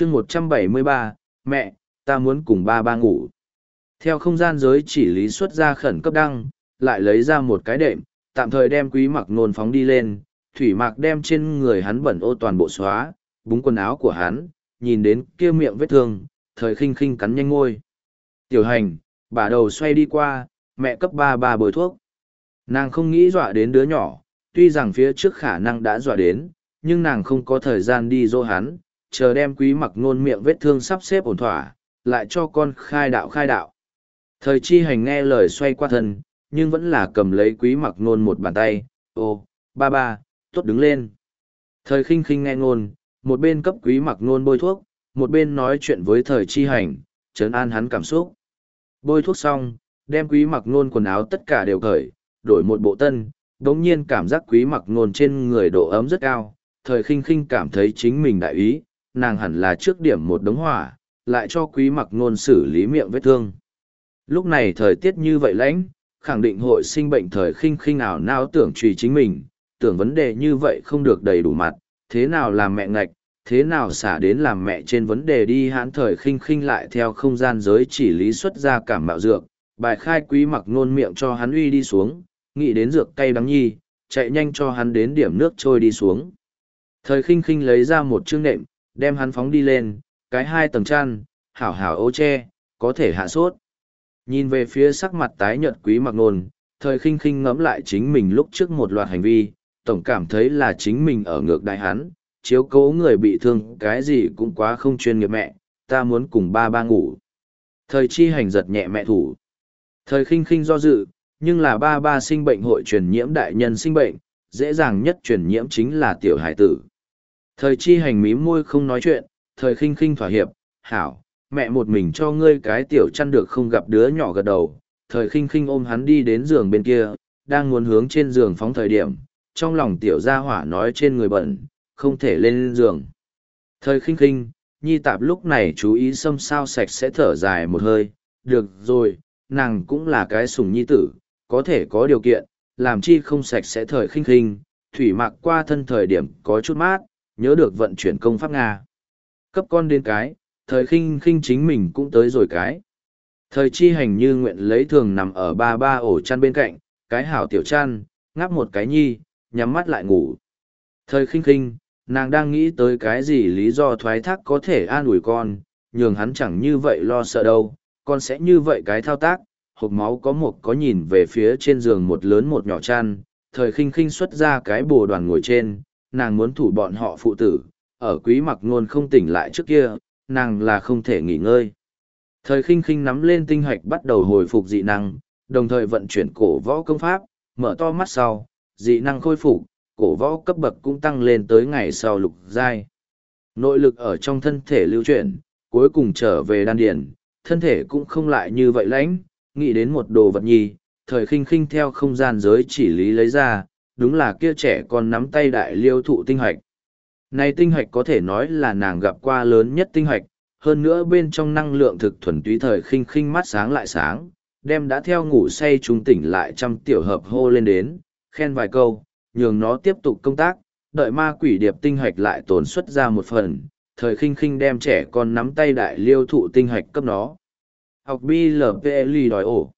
chương một trăm bảy mươi ba, mẹ, ta muốn cùng ba ba ngủ. Theo không gian giới chỉ lý xuất ra khẩn cấp đăng, lại lấy ra một cái đệm, tạm thời đem quý mặc nôn phóng đi lên. Thủy mạc đem trên người hắn bẩn ô toàn bộ xóa, búng quần áo của hắn, nhìn đến kia miệng vết thương, thời khinh khinh cắn nhanh ngôi. Tiểu hành, bà đầu xoay đi qua, mẹ cấp ba ba bồi thuốc. Nàng không nghĩ dọa đến đứa nhỏ, tuy rằng phía trước khả năng đã dọa đến, nhưng nàng không có thời gian đi dỗ hắn chờ đem quý mặc nôn miệng vết thương sắp xếp ổn thỏa, lại cho con khai đạo khai đạo. Thời chi hành nghe lời xoay qua thân, nhưng vẫn là cầm lấy quý mặc nôn một bàn tay, ô, ba ba, tốt đứng lên. Thời khinh khinh nghe ngôn một bên cấp quý mặc nôn bôi thuốc, một bên nói chuyện với thời chi hành, trấn an hắn cảm xúc. Bôi thuốc xong, đem quý mặc nôn quần áo tất cả đều cởi, đổi một bộ tân, đống nhiên cảm giác quý mặc nôn trên người độ ấm rất cao, thời khinh khinh cảm thấy chính mình đại ý nàng hẳn là trước điểm một đống hỏa, lại cho quý mặc nôn xử lý miệng vết thương. Lúc này thời tiết như vậy lãnh, khẳng định hội sinh bệnh thời khinh khinh ảo nao tưởng trùy chính mình, tưởng vấn đề như vậy không được đầy đủ mặt, thế nào làm mẹ ngạch, thế nào xả đến làm mẹ trên vấn đề đi hãn thời khinh khinh lại theo không gian giới chỉ lý xuất ra cảm mạo dược, bài khai quý mặc nôn miệng cho hắn uy đi xuống, nghĩ đến dược cay đắng nhi, chạy nhanh cho hắn đến điểm nước trôi đi xuống. Thời khinh khinh lấy ra một chương nệm đem hắn phóng đi lên, cái hai tầng chăn, hảo hảo ô che, có thể hạ sốt. Nhìn về phía sắc mặt tái nhợt quý mặc nôn, thời khinh khinh ngẫm lại chính mình lúc trước một loạt hành vi, tổng cảm thấy là chính mình ở ngược đại hắn, chiếu cố người bị thương, cái gì cũng quá không chuyên nghiệp mẹ, ta muốn cùng ba ba ngủ. Thời chi hành giật nhẹ mẹ thủ. Thời khinh khinh do dự, nhưng là ba ba sinh bệnh hội truyền nhiễm đại nhân sinh bệnh, dễ dàng nhất truyền nhiễm chính là tiểu hải tử thời chi hành mí môi không nói chuyện thời khinh khinh thỏa hiệp hảo mẹ một mình cho ngươi cái tiểu chăn được không gặp đứa nhỏ gật đầu thời khinh khinh ôm hắn đi đến giường bên kia đang muốn hướng trên giường phóng thời điểm trong lòng tiểu gia hỏa nói trên người bẩn không thể lên giường. Thời khinh khinh, nhi tạp lúc này chú ý xâm sao sạch sẽ thở dài một hơi, được rồi, nàng cũng là cái sùng nhi tử, có thể có điều kiện, làm chi không sạch sẽ thời khinh khinh, thủy mặc qua thân thời điểm có chút mát, nhớ được vận chuyển công pháp Nga. Cấp con đến cái, thời khinh khinh chính mình cũng tới rồi cái. Thời chi hành như nguyện lấy thường nằm ở ba ba ổ chăn bên cạnh, cái hảo tiểu chăn, ngáp một cái nhi, nhắm mắt lại ngủ. Thời khinh khinh, nàng đang nghĩ tới cái gì lý do thoái thác có thể an ủi con nhường hắn chẳng như vậy lo sợ đâu con sẽ như vậy cái thao tác hộp máu có một có nhìn về phía trên giường một lớn một nhỏ chăn thời khinh khinh xuất ra cái bồ đoàn ngồi trên nàng muốn thủ bọn họ phụ tử ở quý mặc ngôn không tỉnh lại trước kia nàng là không thể nghỉ ngơi thời khinh khinh nắm lên tinh hạch bắt đầu hồi phục dị năng đồng thời vận chuyển cổ võ công pháp mở to mắt sau dị năng khôi phục cổ võ cấp bậc cũng tăng lên tới ngày sau lục giai. Nội lực ở trong thân thể lưu chuyển, cuối cùng trở về đan điển, thân thể cũng không lại như vậy lãnh, nghĩ đến một đồ vật nhi, thời khinh khinh theo không gian giới chỉ lý lấy ra, đúng là kia trẻ con nắm tay đại liêu thụ tinh hoạch. Này tinh hoạch có thể nói là nàng gặp qua lớn nhất tinh hoạch, hơn nữa bên trong năng lượng thực thuần túy thời khinh khinh mắt sáng lại sáng, đem đã theo ngủ say trung tỉnh lại trăm tiểu hợp hô lên đến, khen vài câu, nhường nó tiếp tục công tác, đợi ma quỷ điệp tinh hoạch lại tồn xuất ra một phần, thời khinh khinh đem trẻ con nắm tay đại liêu thụ tinh hoạch cấp nó. Học BLPLI đòi ổ.